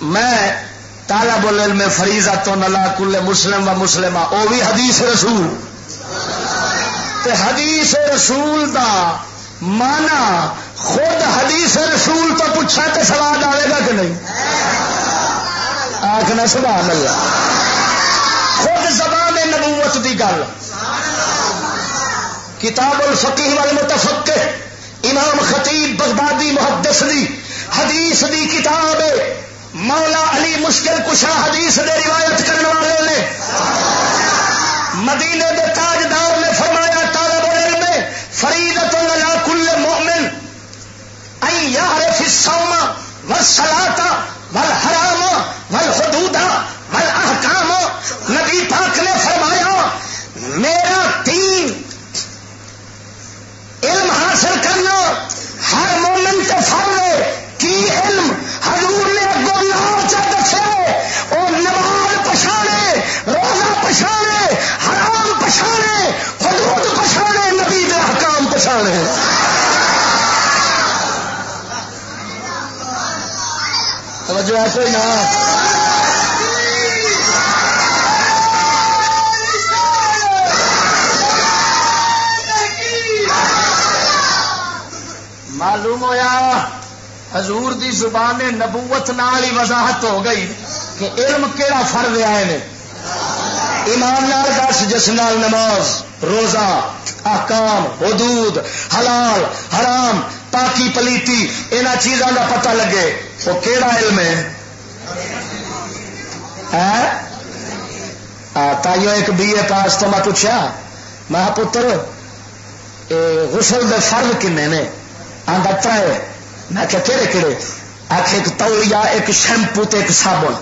میں تالا بولے میں فریضا تو نلا کل مسلم و مسلم وہ بھی حدیث رسول۔ تے حدیث رسول دا مانا خود حدیث رسول تو پوچھا تو سوال آئے گا کہ نہیں؟ آخنا سبحان اللہ۔ خود زبان نبوت دی گل۔ کتاب الفقی والمتفقہ، امام خطیب بغدادی محدث دی حدیث دی کتاب۔ مولا علی مشکل کشا حدیث دے روایت کرنے والے نے۔ مدینے دے تاجدار نے فرمایا، طالب علم فریدت اللہ کل مومن این یعرف الصوم والصلاة والحرام حکام پچھاڑے توجہ ایسے ہی نا معلوم ہویا، حضور دی زبان نبوت نال ہی وضاحت ہو گئی کہ علم کہڑا فرض آئے نے۔ ایمان نال دس، جس نال نماز، روزہ۔ احکام حدود، حلال، حرام، پاکی، پلیتی ان چیزوں کا پتہ لگے۔ وہ کہڑا علم ہے؟ تائیوں ایک بی اے پاس تو میں پوچھا، میں پتر غسل دے فرض کنے نے؟ آدھا تر میں کہڑے کہڑے آخ ایک تولیا ایک شیمپو تے ایک صابن۔